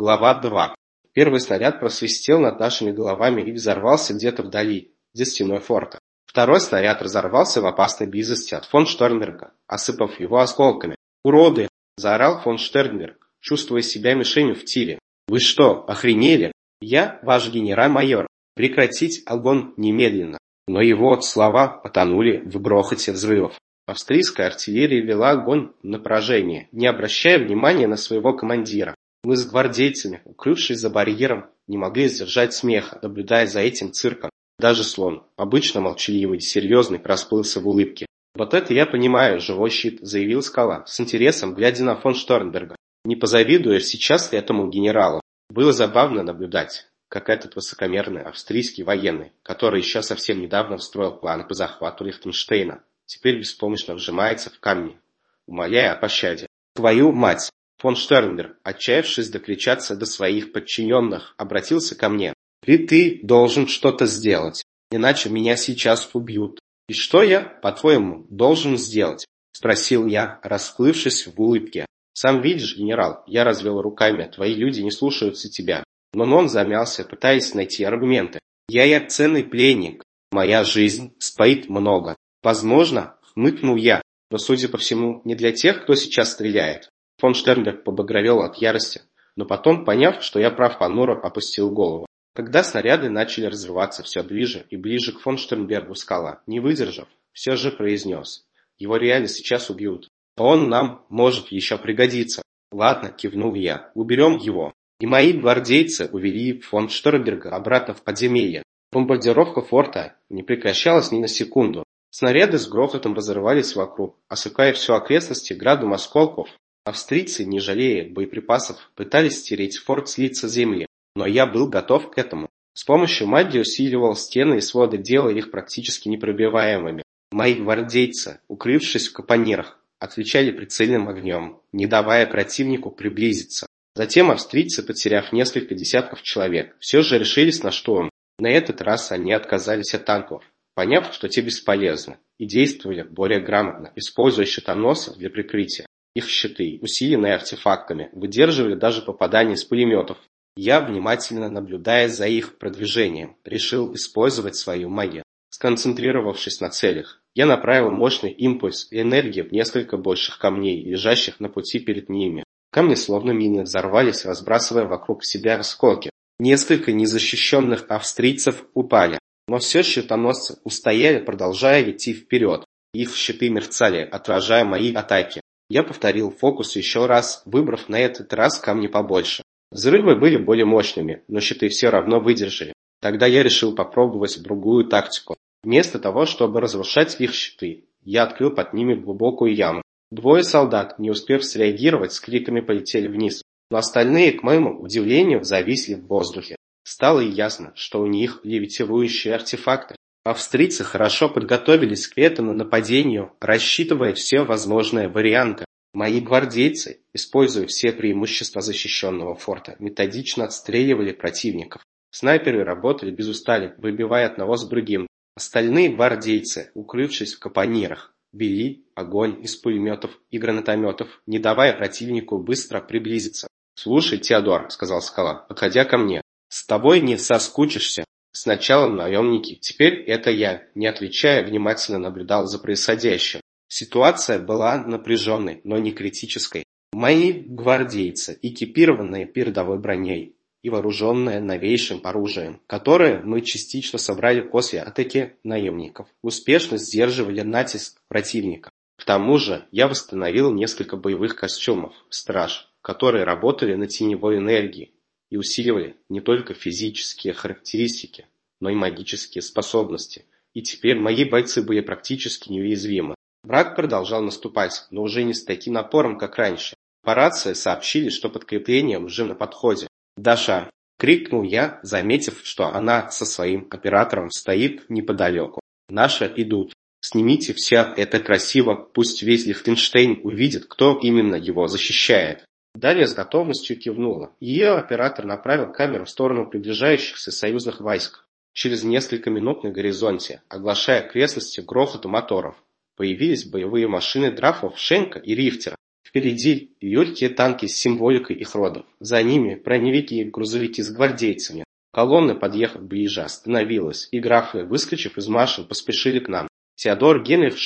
Глава 2. Первый снаряд просвистел над нашими головами и взорвался где-то вдали, за стеной форта. Второй снаряд разорвался в опасной близости от фон Штернберга, осыпав его осколками. «Уроды!» – заорал фон Штернберг, чувствуя себя мишенью в тире. «Вы что, охренели? Я ваш генерал-майор. Прекратить огонь немедленно!» Но его слова потонули в грохоте взрывов. Австрийская артиллерия вела огонь на поражение, не обращая внимания на своего командира. Мы с гвардейцами, укрывшись за барьером, не могли сдержать смеха, наблюдая за этим цирком. Даже слон, обычно молчаливый и серьезный, расплылся в улыбке. «Вот это я понимаю, живой щит», — заявил Скала, с интересом глядя на фон Шторнберга. «Не позавидуешь сейчас этому генералу». Было забавно наблюдать, как этот высокомерный австрийский военный, который еще совсем недавно встроил планы по захвату Лихтенштейна, теперь беспомощно вжимается в камни, умоляя о пощаде. «Твою мать!» Фон Штернберг, отчаявшись докричаться до своих подчиненных, обратился ко мне. «И ты должен что-то сделать, иначе меня сейчас убьют». «И что я, по-твоему, должен сделать?» – спросил я, расплывшись в улыбке. «Сам видишь, генерал, я развел руками, твои люди не слушаются тебя». Но он замялся, пытаясь найти аргументы. «Я я ценный пленник, моя жизнь стоит много». «Возможно», – хмыкнул я, но, судя по всему, не для тех, кто сейчас стреляет. Фон Штернберг побагровел от ярости, но потом, поняв, что я прав, понуро опустил голову. Когда снаряды начали разрываться все ближе и ближе к фон Штернбергу скала, не выдержав, все же произнес. Его реально сейчас убьют. Он нам может еще пригодиться. Ладно, кивнул я, уберем его. И мои гвардейцы увели фон Штернберга обратно в подземелье. Бомбардировка форта не прекращалась ни на секунду. Снаряды с грохотом разрывались вокруг, осыпая всю окрестности градом осколков Австрийцы, не жалея боеприпасов, пытались стереть форт с лица земли, но я был готов к этому. С помощью магии усиливал стены и своды, делая их практически непробиваемыми. Мои гвардейцы, укрывшись в капонирах, отвечали прицельным огнем, не давая противнику приблизиться. Затем австрийцы, потеряв несколько десятков человек, все же решились на штурм. На этот раз они отказались от танков, поняв, что те бесполезны, и действовали более грамотно, используя щитоносы для прикрытия. Их щиты, усиленные артефактами, выдерживали даже попадания из пулеметов. Я, внимательно наблюдая за их продвижением, решил использовать свою магию. Сконцентрировавшись на целях, я направил мощный импульс и энергию в несколько больших камней, лежащих на пути перед ними. Камни словно мины взорвались, разбрасывая вокруг себя осколки. Несколько незащищенных австрийцев упали, но все щитоносцы устояли, продолжая идти вперед. Их щиты мерцали, отражая мои атаки. Я повторил фокус еще раз, выбрав на этот раз камни побольше. Взрывы были более мощными, но щиты все равно выдержали. Тогда я решил попробовать другую тактику. Вместо того, чтобы разрушать их щиты, я открыл под ними глубокую яму. Двое солдат, не успев среагировать, с криками полетели вниз, но остальные, к моему удивлению, зависли в воздухе. Стало ясно, что у них левитирующие артефакты. Австрийцы хорошо подготовились к этому нападению, рассчитывая все возможные варианты. Мои гвардейцы, используя все преимущества защищенного форта, методично отстреливали противников. Снайперы работали без устали, выбивая одного с другим. Остальные гвардейцы, укрывшись в капонирах, вели огонь из пулеметов и гранатометов, не давая противнику быстро приблизиться. «Слушай, Теодор», — сказал Скала, подходя ко мне, — «с тобой не соскучишься. Сначала наемники, теперь это я, не отвечая, внимательно наблюдал за происходящим. Ситуация была напряженной, но не критической. Мои гвардейцы, экипированные передовой броней и вооруженные новейшим оружием, которое мы частично собрали после атаки наемников, успешно сдерживали натиск противника. К тому же я восстановил несколько боевых костюмов «Страж», которые работали на теневой энергии, и усиливали не только физические характеристики, но и магические способности. И теперь мои бойцы были практически неуязвимы. Враг продолжал наступать, но уже не с таким напором, как раньше. По рации сообщили, что подкрепление уже на подходе. «Даша!» – крикнул я, заметив, что она со своим оператором стоит неподалеку. «Наши идут. Снимите все это красиво, пусть весь Лихтенштейн увидит, кто именно его защищает». Дарья с готовностью кивнула. Ее оператор направил камеру в сторону приближающихся союзных войск. Через несколько минут на горизонте, оглашая окрестности грохоту моторов, появились боевые машины Драфов, Шенка и Рифтера. Впереди легкие танки с символикой их родов. За ними броневики и грузовики с гвардейцами. Колонна, подъехав ближе, остановилась, и графы, выскочив из машин, поспешили к нам. Теодор Генрих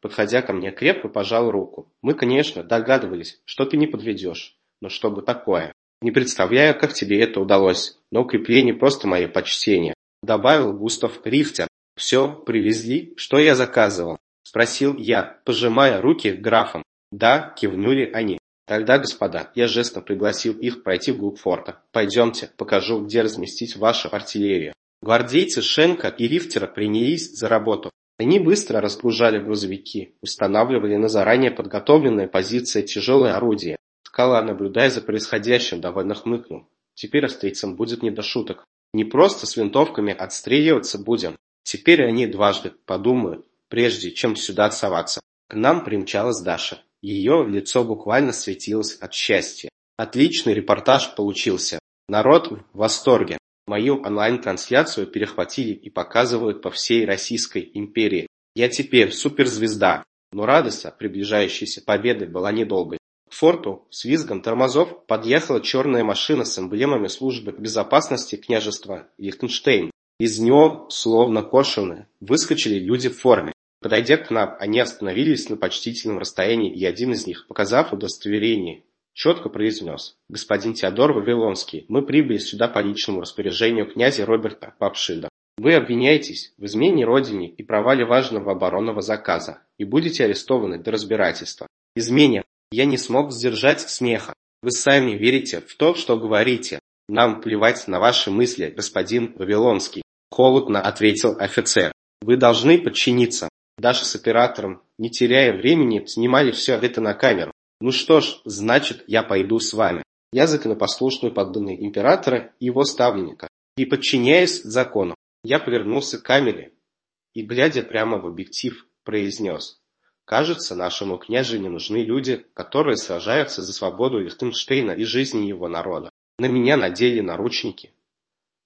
подходя ко мне, крепко пожал руку. Мы, конечно, догадывались, что ты не подведешь. Но что бы такое? Не представляю, как тебе это удалось, но укрепление просто мое почтение. Добавил Густав Рихтер. Все, привезли, что я заказывал? Спросил я, пожимая руки графам. Да, кивнули они. Тогда, господа, я жестом пригласил их пройти вглубь форта. Пойдемте, покажу, где разместить вашу артиллерию. Гвардейцы Шенка и Рифтера принялись за работу. Они быстро разгружали грузовики, устанавливали на заранее подготовленные позиции тяжелые орудия. Скала, наблюдая за происходящим, довольно хмыкнул. Теперь австрийцам будет не до шуток. Не просто с винтовками отстреливаться будем. Теперь они дважды подумают, прежде чем сюда соваться. К нам примчалась Даша. Ее лицо буквально светилось от счастья. Отличный репортаж получился. Народ в восторге. Мою онлайн-трансляцию перехватили и показывают по всей Российской империи. Я теперь суперзвезда. Но радость от приближающейся победы была недолгой. К форту с визгом тормозов подъехала черная машина с эмблемами службы безопасности княжества Лихтенштейн. Из него, словно кошеные, выскочили люди в форме. Подойдя к нам, они остановились на почтительном расстоянии, и один из них, показав удостоверение, четко произнес. «Господин Теодор Вавилонский, мы прибыли сюда по личному распоряжению князя Роберта Папшида. Вы обвиняетесь в измене родине и провале важного оборонного заказа, и будете арестованы до разбирательства. Измене. Я не смог сдержать смеха. Вы сами верите в то, что говорите. Нам плевать на ваши мысли, господин Вавилонский. Холодно ответил офицер. Вы должны подчиниться. Даша с оператором, не теряя времени, снимали все это на камеру. Ну что ж, значит, я пойду с вами. Я законопослушный подданный императора и его ставленника. И подчиняясь закону, я повернулся к камере и, глядя прямо в объектив, произнес. Кажется, нашему княжу не нужны люди, которые сражаются за свободу Лихтенштейна и жизни его народа. На меня надели наручники.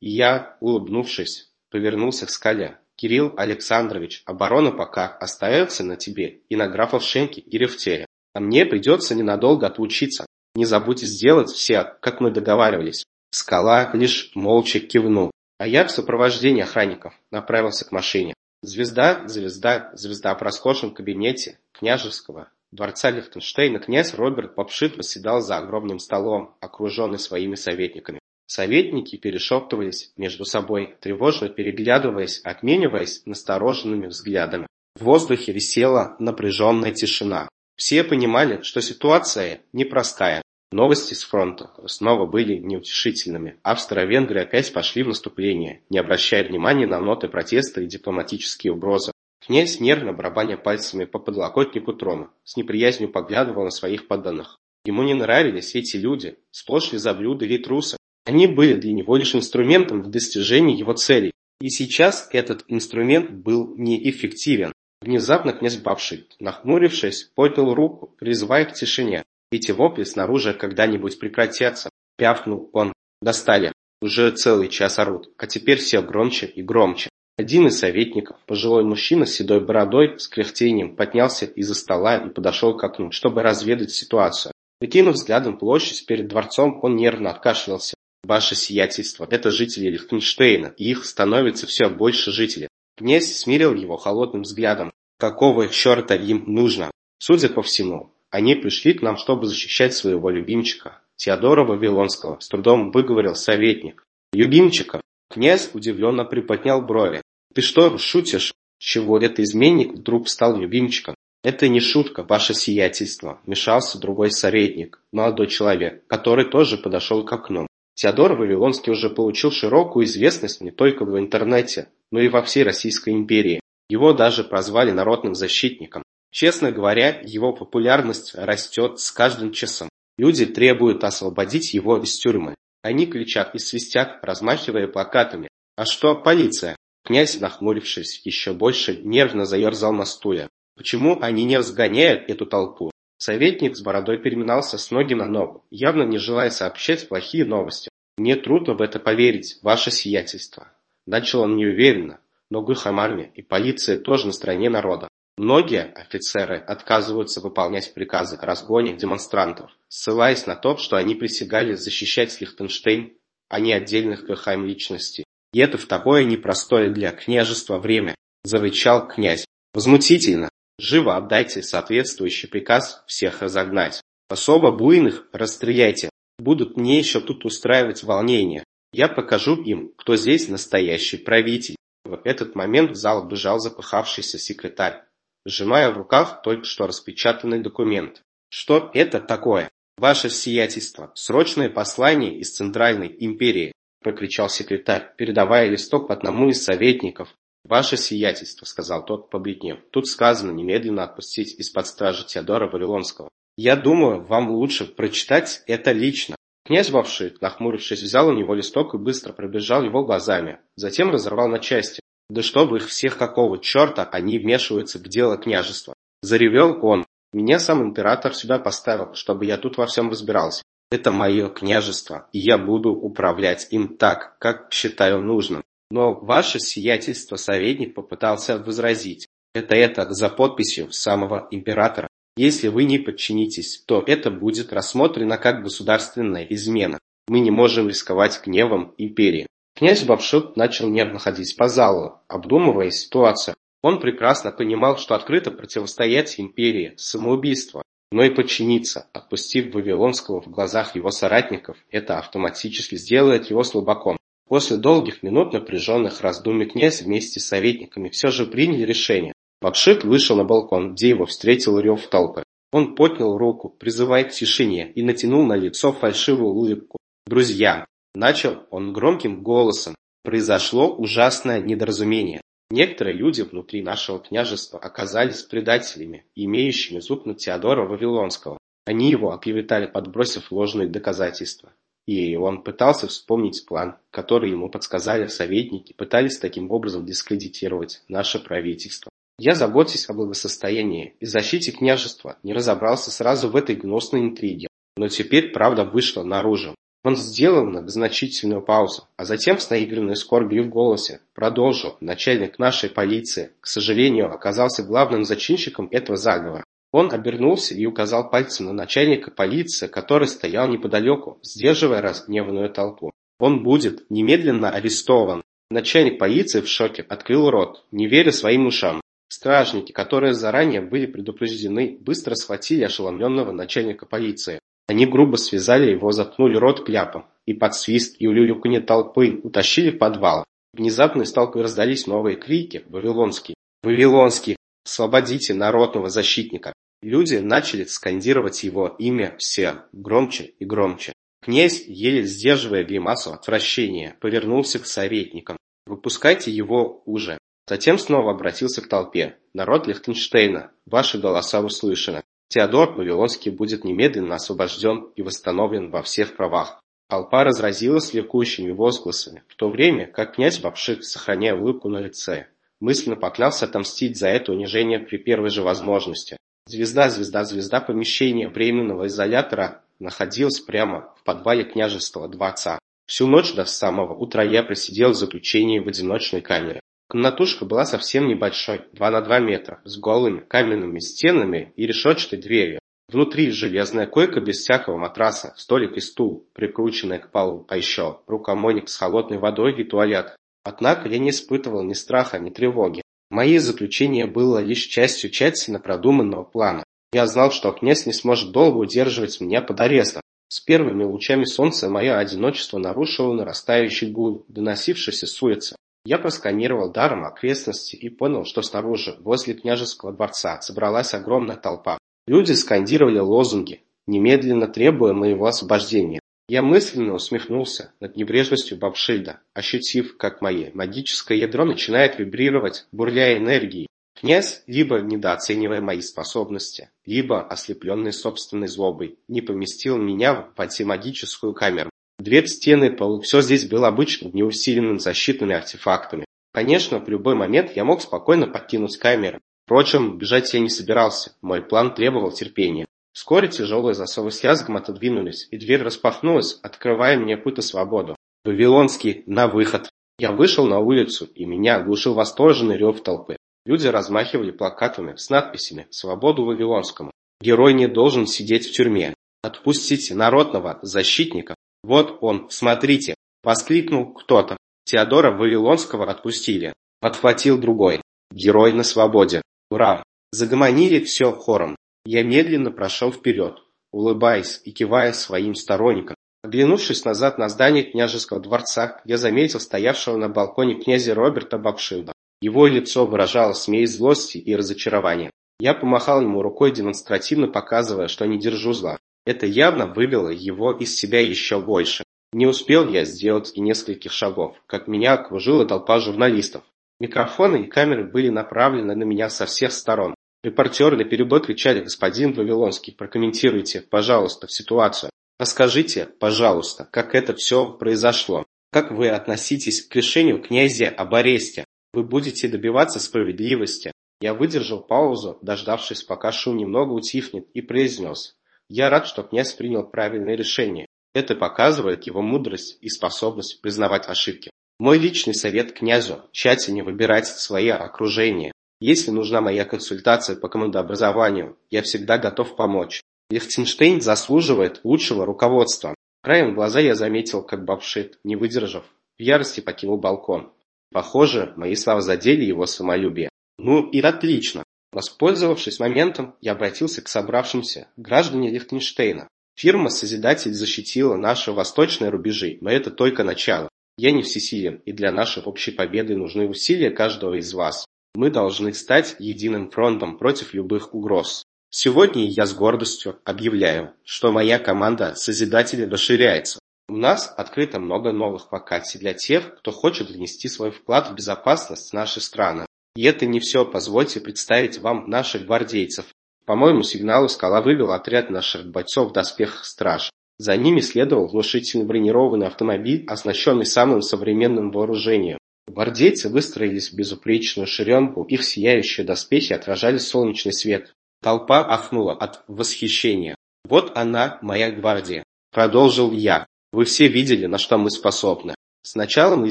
И я, улыбнувшись, повернулся к скале. Кирилл Александрович, оборона пока остается на тебе и на графов Шенке и Ревтере. А мне придется ненадолго отлучиться. Не забудьте сделать все, как мы договаривались. Скала лишь молча кивнул. А я в сопровождении охранников направился к машине. Звезда, звезда, звезда в роскошном кабинете княжеского дворца Лихтенштейна князь Роберт Попшит восседал за огромным столом, окруженный своими советниками. Советники перешептывались между собой, тревожно переглядываясь, обмениваясь настороженными взглядами. В воздухе висела напряженная тишина. Все понимали, что ситуация непростая. Новости с фронта снова были неутешительными. Австро-венгры опять пошли в наступление, не обращая внимания на ноты протеста и дипломатические угрозы. Князь, нервно барабаня пальцами по подлокотнику трона, с неприязнью поглядывал на своих подданных. Ему не нравились эти люди, сплошь лизоблюды или трусы, они были для него лишь инструментом в достижении его целей. И сейчас этот инструмент был неэффективен. Внезапно князь Бавшит, нахмурившись, поднял руку, призывая к тишине. Эти вопли снаружи когда-нибудь прекратятся. Пявкнул он. Достали. Уже целый час орут, а теперь все громче и громче. Один из советников, пожилой мужчина с седой бородой, с кряхтением, поднялся из-за стола и подошел к окну, чтобы разведать ситуацию. Прикинув взглядом площадь перед дворцом, он нервно откашлялся. Ваше сиятельство, это жители Лихтенштейна, и их становится все больше жителей. Князь смирил его холодным взглядом. Какого черта им нужно? Судя по всему, они пришли к нам, чтобы защищать своего любимчика. Теодора Вавилонского с трудом выговорил советник. Любимчика? Князь удивленно приподнял брови. Ты что, шутишь? Чего этот изменник вдруг стал любимчиком? Это не шутка, ваше сиятельство, вмешался другой советник, молодой человек, который тоже подошел к окну. Теодор Вавилонский уже получил широкую известность не только в интернете, но и во всей Российской империи. Его даже прозвали народным защитником. Честно говоря, его популярность растет с каждым часом. Люди требуют освободить его из тюрьмы. Они кричат и свистят, размахивая плакатами. А что полиция? Князь, нахмурившись еще больше, нервно заерзал на стуле. Почему они не разгоняют эту толпу? Советник с бородой переминался с ноги на ногу, явно не желая сообщать плохие новости. «Мне трудно в это поверить, ваше сиятельство», – начал он неуверенно, но Гухам армия и полиция тоже на стороне народа. Многие офицеры отказываются выполнять приказы о разгоне демонстрантов, ссылаясь на то, что они присягали защищать Лихтенштейн, а не отдельных КХМ личностей. И это в такое непростое для княжества время, зарычал князь. Возмутительно. Живо отдайте соответствующий приказ всех разогнать. Особо буйных расстреляйте. Будут мне еще тут устраивать волнения. Я покажу им, кто здесь настоящий правитель. В этот момент в зал бежал запыхавшийся секретарь, сжимая в руках только что распечатанный документ. Что это такое? Ваше сиятельство, срочное послание из Центральной империи, прокричал секретарь, передавая листок одному из советников. Ваше сиятельство, сказал тот, побледнев. Тут сказано немедленно отпустить из-под стражи Теодора Вавилонского. Я думаю, вам лучше прочитать это лично. Князь Вавшит, нахмурившись, взял у него листок и быстро пробежал его глазами, затем разорвал на части. Да чтобы их всех какого черта они вмешиваются в дело княжества. Заревел он. Меня сам император сюда поставил, чтобы я тут во всем разбирался. Это мое княжество, и я буду управлять им так, как считаю нужным. Но ваше сиятельство советник попытался возразить. Это это за подписью самого императора. Если вы не подчинитесь, то это будет рассмотрено как государственная измена. Мы не можем рисковать гневом империи. Князь Бабшут начал нервно ходить по залу, обдумывая ситуацию. Он прекрасно понимал, что открыто противостоять империи – самоубийство, но и подчиниться, отпустив Вавилонского в глазах его соратников, это автоматически сделает его слабаком. После долгих минут напряженных раздумий князь вместе с советниками все же приняли решение. Бабшит вышел на балкон, где его встретил рев толпы. Он поднял руку, призывая к тишине, и натянул на лицо фальшивую улыбку. «Друзья!» – начал он громким голосом. «Произошло ужасное недоразумение. Некоторые люди внутри нашего княжества оказались предателями, имеющими зуб на Теодора Вавилонского. Они его оклеветали, подбросив ложные доказательства. И он пытался вспомнить план, который ему подсказали советники, пытались таким образом дискредитировать наше правительство. Я, заботясь о благосостоянии и защите княжества, не разобрался сразу в этой гнусной интриге. Но теперь правда вышла наружу. Он сделал многозначительную паузу, а затем с наигранной скорбью в голосе продолжил. Начальник нашей полиции, к сожалению, оказался главным зачинщиком этого заговора. Он обернулся и указал пальцем на начальника полиции, который стоял неподалеку, сдерживая разгневанную толпу. Он будет немедленно арестован. Начальник полиции в шоке открыл рот, не веря своим ушам. Стражники, которые заранее были предупреждены, быстро схватили ошеломленного начальника полиции. Они грубо связали его, заткнули рот кляпом и под свист и улюлюканье толпы утащили в подвал. Внезапно из толпы раздались новые крики «Вавилонский! Вавилонский! Освободите народного защитника!» Люди начали скандировать его имя все громче и громче. Князь, еле сдерживая гримасу отвращения, повернулся к советникам. «Выпускайте его уже!» Затем снова обратился к толпе. «Народ Лихтенштейна, ваши голоса услышаны. Теодор Вавилонский будет немедленно освобожден и восстановлен во всех правах». Толпа разразилась ликующими возгласами, в то время как князь Бабшик, сохраняя улыбку на лице, мысленно поклялся отомстить за это унижение при первой же возможности. Звезда, звезда, звезда помещения временного изолятора находилась прямо в подвале княжеского дворца. Всю ночь до самого утра я просидел в заключении в одиночной камере. Комнатушка была совсем небольшой, 2 на 2 метра, с голыми каменными стенами и решетчатой дверью. Внутри железная койка без всякого матраса, столик и стул, прикрученный к полу, а еще рукомойник с холодной водой и туалет. Однако я не испытывал ни страха, ни тревоги. Мое заключение было лишь частью тщательно продуманного плана. Я знал, что князь не сможет долго удерживать меня под арестом. С первыми лучами солнца мое одиночество нарушило нарастающий гул, доносившийся с улицы. Я просканировал даром окрестности и понял, что снаружи, возле княжеского дворца, собралась огромная толпа. Люди скандировали лозунги, немедленно требуя моего освобождения. Я мысленно усмехнулся над небрежностью Бабшильда, ощутив, как мое магическое ядро начинает вибрировать, бурляя энергией. Князь, либо недооценивая мои способности, либо ослепленный собственной злобой, не поместил меня в антимагическую камеру. Дверь, стены, пол – все здесь было обычным, неусиленным защитными артефактами. Конечно, в любой момент я мог спокойно покинуть камеру. Впрочем, бежать я не собирался, мой план требовал терпения. Вскоре тяжелые засовы с лязгом отодвинулись, и дверь распахнулась, открывая мне путь на свободу. Вавилонский, на выход. Я вышел на улицу, и меня оглушил восторженный рев толпы. Люди размахивали плакатами с надписями «Свободу Вавилонскому». Герой не должен сидеть в тюрьме. Отпустите народного защитника. Вот он, смотрите, воскликнул кто-то. Теодора Вавилонского отпустили. Подхватил другой. Герой на свободе. Ура! Загомонили все хором. Я медленно прошел вперед, улыбаясь и кивая своим сторонникам. Оглянувшись назад на здание княжеского дворца, я заметил стоявшего на балконе князя Роберта Бакшилда. Его лицо выражало смесь злости и разочарования. Я помахал ему рукой, демонстративно показывая, что не держу зла. Это явно вывело его из себя еще больше. Не успел я сделать и нескольких шагов, как меня окружила толпа журналистов. Микрофоны и камеры были направлены на меня со всех сторон. Репортеры наперебой кричали «Господин Вавилонский, прокомментируйте, пожалуйста, ситуацию. Расскажите, пожалуйста, как это все произошло. Как вы относитесь к решению князя об аресте? Вы будете добиваться справедливости. Я выдержал паузу, дождавшись, пока шум немного утихнет, и произнес. Я рад, что князь принял правильное решение. Это показывает его мудрость и способность признавать ошибки. Мой личный совет князю – тщательнее выбирать свое окружение. Если нужна моя консультация по командообразованию, я всегда готов помочь. Лихтенштейн заслуживает лучшего руководства. Краем глаза я заметил, как Бабшит, не выдержав, в ярости покинул балкон. Похоже, мои слова задели его самолюбие. Ну и отлично. Воспользовавшись моментом, я обратился к собравшимся граждане Лихтенштейна. Фирма «Созидатель» защитила наши восточные рубежи, но это только начало. Я не всесилен, и для нашей общей победы нужны усилия каждого из вас. Мы должны стать единым фронтом против любых угроз. Сегодня я с гордостью объявляю, что моя команда «Созидатели» расширяется. У нас открыто много новых вакансий для тех, кто хочет внести свой вклад в безопасность нашей страны. И это не все, позвольте представить вам наших гвардейцев. По моему сигналу скала вывел отряд наших бойцов в доспехах страж. За ними следовал внушительный бронированный автомобиль, оснащенный самым современным вооружением. Гвардейцы выстроились в безупречную шеренку, их сияющие доспехи отражали солнечный свет. Толпа ахнула от восхищения. «Вот она, моя гвардия», — продолжил я. Вы все видели, на что мы способны. Сначала мы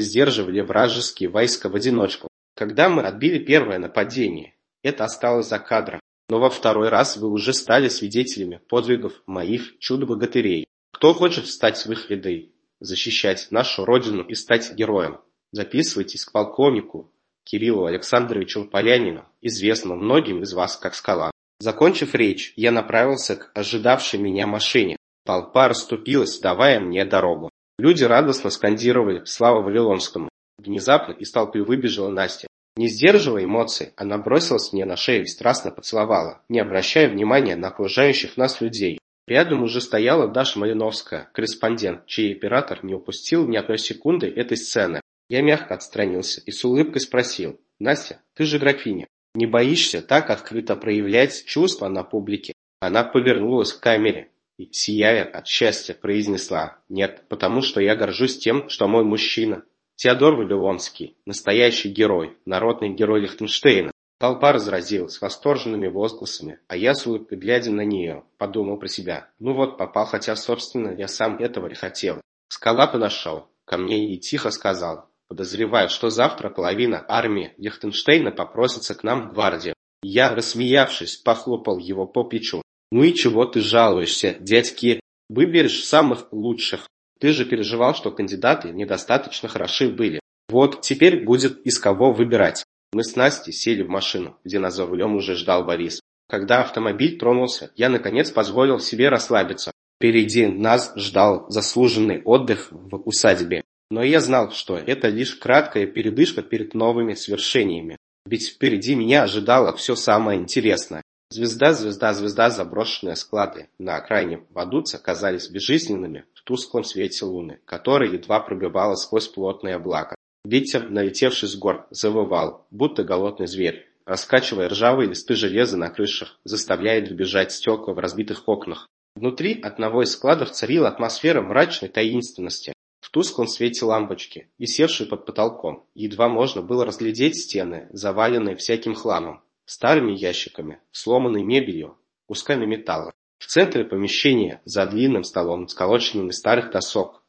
сдерживали вражеские войска в одиночку. Когда мы отбили первое нападение, это осталось за кадром. Но во второй раз вы уже стали свидетелями подвигов моих чудо-богатырей. Кто хочет встать в их ряды, защищать нашу родину и стать героем? Записывайтесь к полковнику Кириллу Александровичу Полянину, известному многим из вас как скала. Закончив речь, я направился к ожидавшей меня машине. Толпа расступилась, давая мне дорогу. Люди радостно скандировали «Слава Вавилонскому!». Внезапно из толпы выбежала Настя. Не сдерживая эмоций, она бросилась мне на шею и страстно поцеловала, не обращая внимания на окружающих нас людей. Рядом уже стояла Даша Малиновская, корреспондент, чей оператор не упустил ни одной секунды этой сцены. Я мягко отстранился и с улыбкой спросил, «Настя, ты же графиня, не боишься так открыто проявлять чувства на публике?» Она повернулась к камере, и, сияя от счастья, произнесла «Нет, потому что я горжусь тем, что мой мужчина». Теодор Вавилонский, настоящий герой, народный герой Лихтенштейна. Толпа разразилась восторженными возгласами, а я с улыбкой, глядя на нее, подумал про себя. Ну вот, попал, хотя, собственно, я сам этого не хотел. Скала подошел ко мне и тихо сказал, подозревая, что завтра половина армии Лихтенштейна попросится к нам в гвардию. Я, рассмеявшись, похлопал его по плечу. Ну и чего ты жалуешься, дядьки? Выберешь самых лучших. Ты же переживал, что кандидаты недостаточно хороши были. Вот, теперь будет из кого выбирать. Мы с Настей сели в машину, где нас за рулем уже ждал Борис. Когда автомобиль тронулся, я наконец позволил себе расслабиться. Впереди нас ждал заслуженный отдых в усадьбе. Но я знал, что это лишь краткая передышка перед новыми свершениями. Ведь впереди меня ожидало все самое интересное. Звезда, звезда, звезда, заброшенные склады на окраине Вадуца казались безжизненными тусклом свете луны, который едва пробивала сквозь плотные облака. Ветер, налетевший с гор, завывал, будто голодный зверь, раскачивая ржавые листы железа на крышах, заставляя дребезжать стекла в разбитых окнах. Внутри одного из складов царила атмосфера мрачной таинственности. В тусклом свете лампочки, висевшей под потолком, едва можно было разглядеть стены, заваленные всяким хламом старыми ящиками, сломанной мебелью, кусками металла. В центре помещения, за длинным столом, сколоченным из старых досок,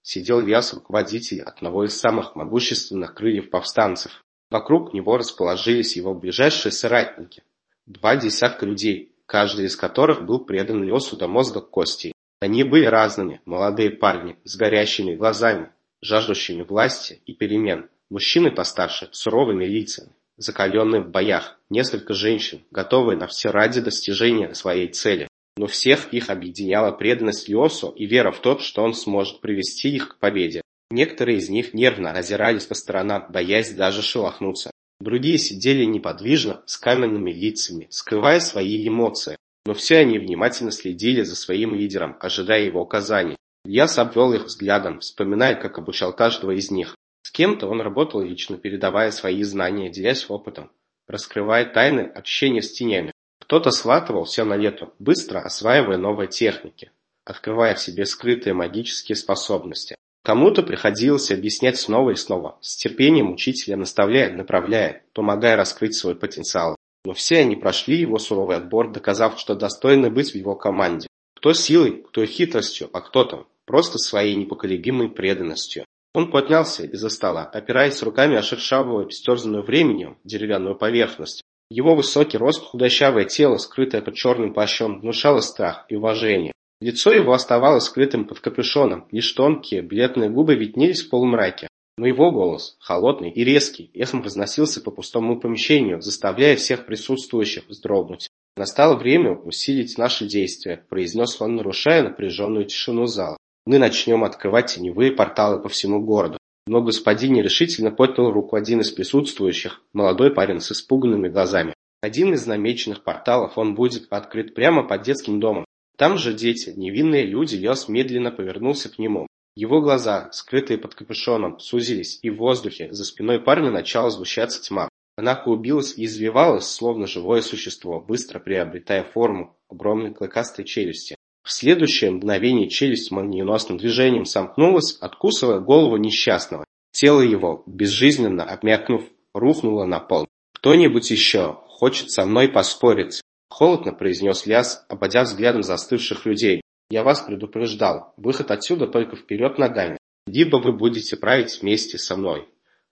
сидел вяз руководитель одного из самых могущественных крыльев повстанцев. Вокруг него расположились его ближайшие соратники. Два десятка людей, каждый из которых был предан Лесу до мозга костей. Они были разными, молодые парни, с горящими глазами, жаждущими власти и перемен. Мужчины постарше, суровыми лицами, закаленные в боях, несколько женщин, готовые на все ради достижения своей цели. Но всех их объединяла преданность Лиосу и вера в то, что он сможет привести их к победе. Некоторые из них нервно озирались по сторонам, боясь даже шелохнуться. Другие сидели неподвижно, с каменными лицами, скрывая свои эмоции. Но все они внимательно следили за своим лидером, ожидая его указаний. Я обвел их взглядом, вспоминая, как обучал каждого из них. С кем-то он работал лично, передавая свои знания, делясь опытом, раскрывая тайны общения с тенями. Кто-то схватывал все на лету, быстро осваивая новые техники, открывая в себе скрытые магические способности. Кому-то приходилось объяснять снова и снова, с терпением учителя наставляя, направляя, помогая раскрыть свой потенциал. Но все они прошли его суровый отбор, доказав, что достойны быть в его команде. Кто силой, кто хитростью, а кто-то просто своей непоколебимой преданностью. Он поднялся из-за стола, опираясь руками о шершавую, обстерзанную временем деревянную поверхность. Его высокий рост, худощавое тело, скрытое под черным плащом, внушало страх и уважение. Лицо его оставалось скрытым под капюшоном, лишь тонкие, бледные губы виднелись в полумраке. Но его голос, холодный и резкий, эхом разносился по пустому помещению, заставляя всех присутствующих вздрогнуть. «Настало время усилить наши действия», – произнес он, нарушая напряженную тишину зала. Мы начнем открывать теневые порталы по всему городу. Но господин нерешительно поднял руку один из присутствующих, молодой парень с испуганными глазами. Один из намеченных порталов он будет открыт прямо под детским домом. Там же дети, невинные люди, Йос медленно повернулся к нему. Его глаза, скрытые под капюшоном, сузились, и в воздухе за спиной парня начала сгущаться тьма. Она клубилась и извивалась, словно живое существо, быстро приобретая форму огромной клыкастой челюсти. В следующее мгновение челюсть молниеносным движением сомкнулась, откусывая голову несчастного. Тело его, безжизненно обмякнув, рухнуло на пол. «Кто-нибудь еще хочет со мной поспорить?» Холодно произнес Ляс, ободя взглядом застывших людей. «Я вас предупреждал. Выход отсюда только вперед ногами. Либо вы будете править вместе со мной,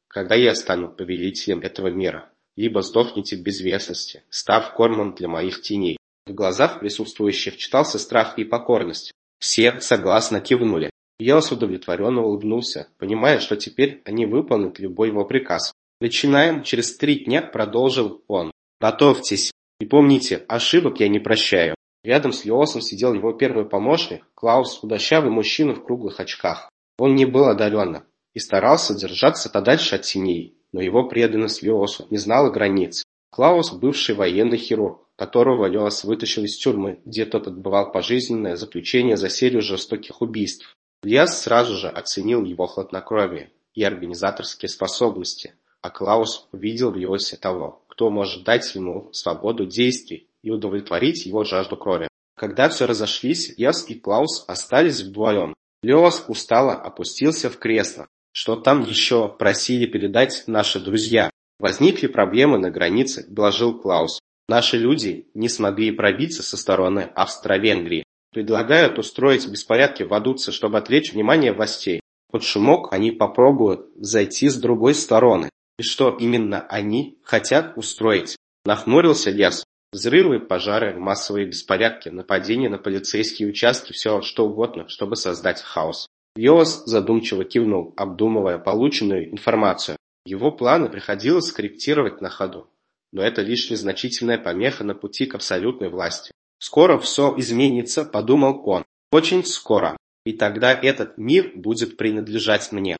когда я стану повелителем этого мира, либо сдохнете в безвестности, став кормом для моих теней. В глазах присутствующих читался страх и покорность. Все согласно кивнули. Елос удовлетворенно улыбнулся, понимая, что теперь они выполнят любой его приказ. «Начинаем через три дня», — продолжил он. «Готовьтесь. И помните, ошибок я не прощаю». Рядом с Леосом сидел его первый помощник, Клаус, худощавый мужчина в круглых очках. Он не был одаренным и старался держаться подальше от теней, но его преданность Леосу не знала границ. Клаус – бывший военный хирург, которого Леос вытащил из тюрьмы, где тот отбывал пожизненное заключение за серию жестоких убийств. Лиас сразу же оценил его хладнокровие и организаторские способности, а Клаус увидел в Лиосе того, кто может дать ему свободу действий и удовлетворить его жажду крови. Когда все разошлись, Лиас и Клаус остались вдвоем. Леос устало опустился в кресло. Что там еще просили передать наши друзья? Возникли проблемы на границе, доложил Клаус. Наши люди не смогли пробиться со стороны Австро-Венгрии. Предлагают устроить беспорядки в Адуце, чтобы отвлечь внимание властей. Под шумок они попробуют зайти с другой стороны. И что именно они хотят устроить? Нахмурился Лес. Взрывы, пожары, массовые беспорядки, нападения на полицейские участки, все что угодно, чтобы создать хаос. Йос задумчиво кивнул, обдумывая полученную информацию. Его планы приходилось скорректировать на ходу но это лишь незначительная помеха на пути к абсолютной власти. Скоро все изменится, подумал он. Очень скоро. И тогда этот мир будет принадлежать мне.